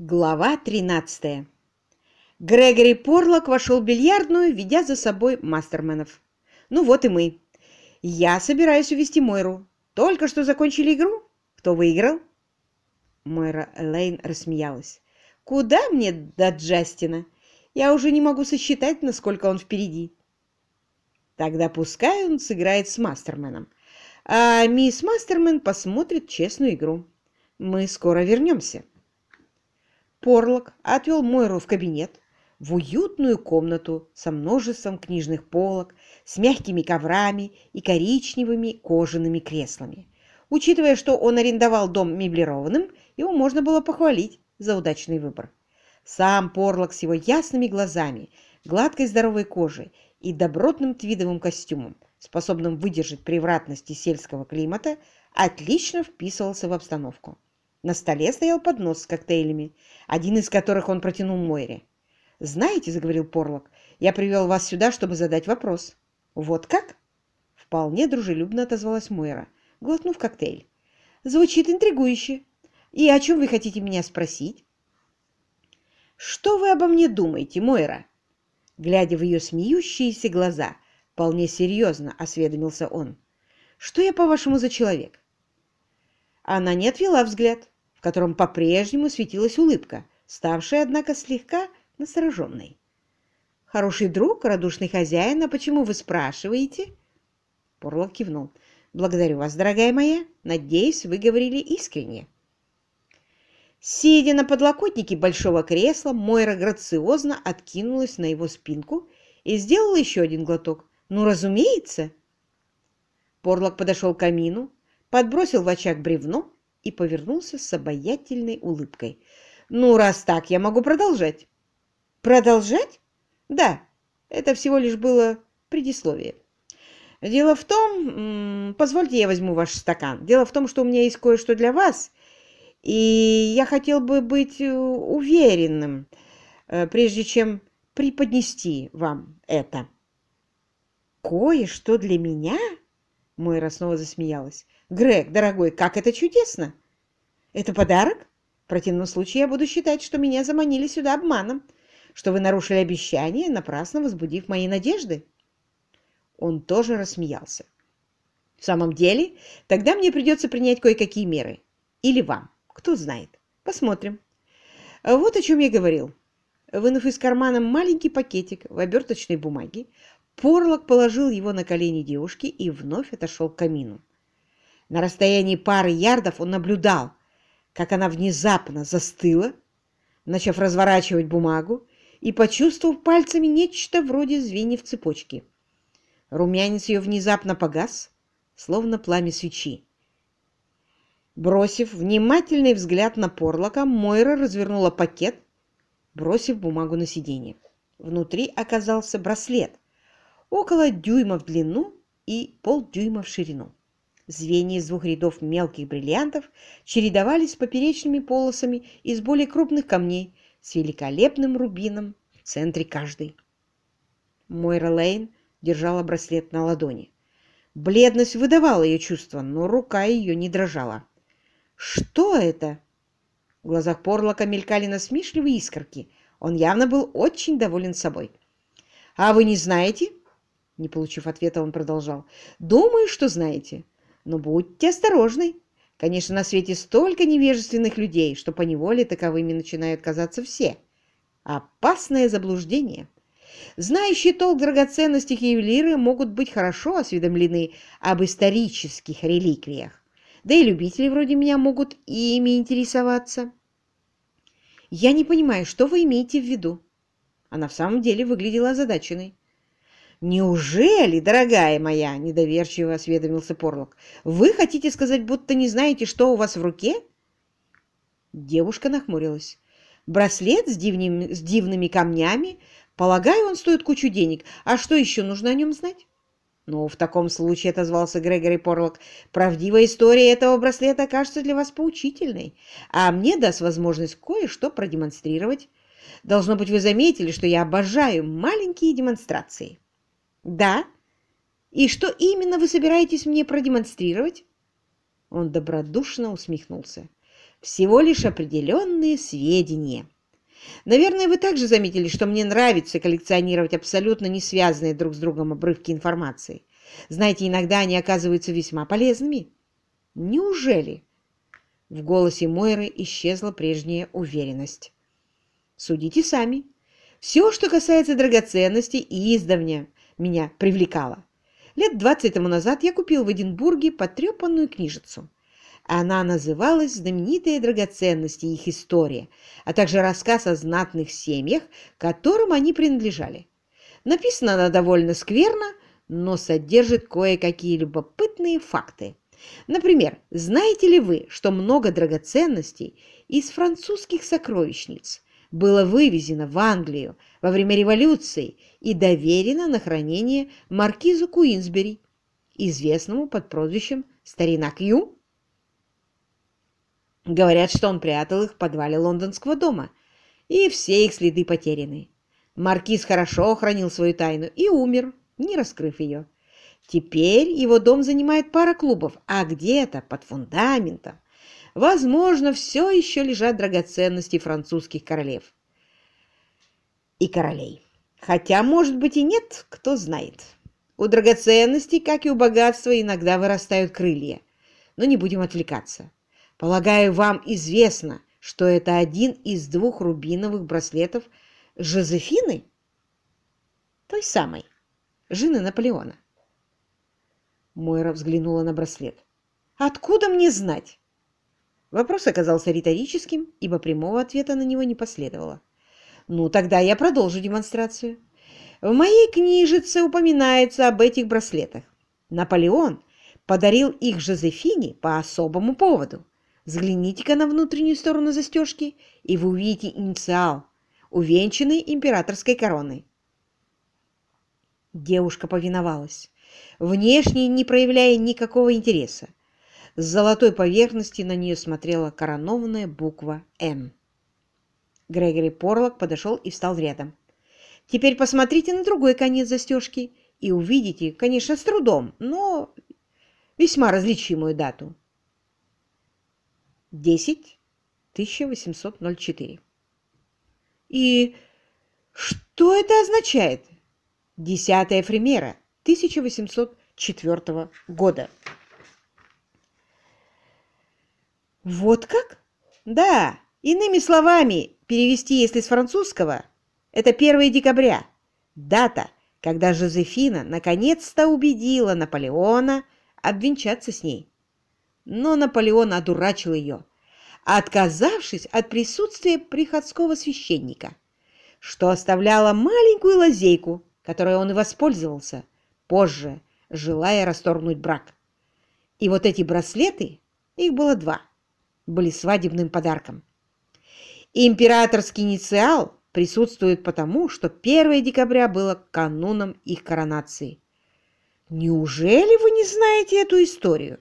Глава 13. Грегори Порлок вошел в бильярдную, ведя за собой мастерменов. «Ну вот и мы. Я собираюсь увести Мойру. Только что закончили игру. Кто выиграл?» Мойра Элейн рассмеялась. «Куда мне до Джастина? Я уже не могу сосчитать, насколько он впереди». «Тогда пускай он сыграет с мастерменом, а мисс Мастермен посмотрит честную игру. Мы скоро вернемся». Порлок отвел Мойру в кабинет, в уютную комнату со множеством книжных полок, с мягкими коврами и коричневыми кожаными креслами. Учитывая, что он арендовал дом меблированным, его можно было похвалить за удачный выбор. Сам Порлок с его ясными глазами, гладкой здоровой кожей и добротным твидовым костюмом, способным выдержать превратности сельского климата, отлично вписывался в обстановку. На столе стоял поднос с коктейлями, один из которых он протянул Мойре. «Знаете, — заговорил Порлок, — я привел вас сюда, чтобы задать вопрос». «Вот как?» Вполне дружелюбно отозвалась Мойра, глотнув коктейль. «Звучит интригующе. И о чем вы хотите меня спросить?» «Что вы обо мне думаете, Мойра?» Глядя в ее смеющиеся глаза, вполне серьезно осведомился он. «Что я, по-вашему, за человек?» Она не отвела взгляд, в котором по-прежнему светилась улыбка, ставшая, однако, слегка настороженной. «Хороший друг, радушный хозяин, а почему вы спрашиваете?» Порлок кивнул. «Благодарю вас, дорогая моя. Надеюсь, вы говорили искренне». Сидя на подлокотнике большого кресла, Мойра грациозно откинулась на его спинку и сделала еще один глоток. «Ну, разумеется!» Порлок подошел к камину, подбросил в очаг бревно и повернулся с обаятельной улыбкой. «Ну, раз так, я могу продолжать». «Продолжать?» «Да, это всего лишь было предисловие. Дело в том... Позвольте, я возьму ваш стакан. Дело в том, что у меня есть кое-что для вас, и я хотел бы быть э, уверенным, э, прежде чем преподнести вам это». «Кое-что для меня?» Мойра снова засмеялась. «Грег, дорогой, как это чудесно! Это подарок? В противном случае я буду считать, что меня заманили сюда обманом, что вы нарушили обещание, напрасно возбудив мои надежды». Он тоже рассмеялся. «В самом деле, тогда мне придется принять кое-какие меры. Или вам. Кто знает. Посмотрим. Вот о чем я говорил. Вынув из кармана маленький пакетик в оберточной бумаге, Порлок положил его на колени девушки и вновь отошел к камину. На расстоянии пары ярдов он наблюдал, как она внезапно застыла, начав разворачивать бумагу и почувствовав пальцами нечто вроде звеньев цепочки. Румянец ее внезапно погас, словно пламя свечи. Бросив внимательный взгляд на Порлока, Мойра развернула пакет, бросив бумагу на сиденье. Внутри оказался браслет — около дюйма в длину и полдюйма в ширину. Звенья из двух рядов мелких бриллиантов чередовались с поперечными полосами из более крупных камней с великолепным рубином в центре каждой. Мойра Лейн держала браслет на ладони. Бледность выдавала ее чувства, но рука ее не дрожала. «Что это?» В глазах Порлока мелькали насмешливые искорки. Он явно был очень доволен собой. «А вы не знаете?» Не получив ответа, он продолжал. «Думаю, что знаете. Но будьте осторожны. Конечно, на свете столько невежественных людей, что поневоле таковыми начинают казаться все. Опасное заблуждение. Знающие толк драгоценностях ювелиры могут быть хорошо осведомлены об исторических реликвиях. Да и любители вроде меня могут ими интересоваться. Я не понимаю, что вы имеете в виду? Она в самом деле выглядела озадаченной. «Неужели, дорогая моя?» – недоверчиво осведомился Порлок. «Вы хотите сказать, будто не знаете, что у вас в руке?» Девушка нахмурилась. «Браслет с, дивними, с дивными камнями? Полагаю, он стоит кучу денег. А что еще нужно о нем знать?» «Ну, в таком случае», — отозвался Грегори Порлок, — «правдивая история этого браслета окажется для вас поучительной, а мне даст возможность кое-что продемонстрировать. Должно быть, вы заметили, что я обожаю маленькие демонстрации». «Да? И что именно вы собираетесь мне продемонстрировать?» Он добродушно усмехнулся. всего лишь определенные сведения. Наверное, вы также заметили, что мне нравится коллекционировать абсолютно не связанные друг с другом обрывки информации. Знаете, иногда они оказываются весьма полезными. Неужели? В голосе Мойры исчезла прежняя уверенность. Судите сами. Все, что касается драгоценностей, издавна меня привлекало. Лет двадцать тому назад я купил в Эдинбурге потрепанную книжицу. Она называлась «Знаменитые драгоценности и их история», а также рассказ о знатных семьях, которым они принадлежали. Написана она довольно скверно, но содержит кое-какие любопытные факты. Например, знаете ли вы, что много драгоценностей из французских сокровищниц было вывезено в Англию во время революции и доверено на хранение маркизу Куинсбери, известному под прозвищем «Старина Кью»? Говорят, что он прятал их в подвале лондонского дома, и все их следы потеряны. Маркиз хорошо хранил свою тайну и умер, не раскрыв ее. Теперь его дом занимает пара клубов, а где-то под фундаментом, возможно, все еще лежат драгоценности французских королев и королей. Хотя, может быть, и нет, кто знает. У драгоценностей, как и у богатства, иногда вырастают крылья. Но не будем отвлекаться. Полагаю, вам известно, что это один из двух рубиновых браслетов Жозефины? Той самой, жены Наполеона. Мойра взглянула на браслет. «Откуда мне знать?» Вопрос оказался риторическим, ибо прямого ответа на него не последовало. «Ну, тогда я продолжу демонстрацию. В моей книжице упоминается об этих браслетах. Наполеон подарил их Жозефине по особому поводу. Взгляните-ка на внутреннюю сторону застежки, и вы увидите инициал, увенчанный императорской короной. Девушка повиновалась, внешне не проявляя никакого интереса. С золотой поверхности на нее смотрела коронованная буква «М». Грегори Порлок подошел и встал рядом. «Теперь посмотрите на другой конец застежки и увидите, конечно, с трудом, но весьма различимую дату. 10 1804. И что это означает? Десятая фримера 1804 года. Вот как? Да, иными словами, перевести, если с французского, это 1 декабря, дата, когда Жозефина наконец-то убедила Наполеона обвенчаться с ней но Наполеон одурачил ее, отказавшись от присутствия приходского священника, что оставляло маленькую лазейку, которой он и воспользовался, позже, желая расторгнуть брак. И вот эти браслеты, их было два, были свадебным подарком. Императорский инициал присутствует потому, что 1 декабря было кануном их коронации. Неужели вы не знаете эту историю?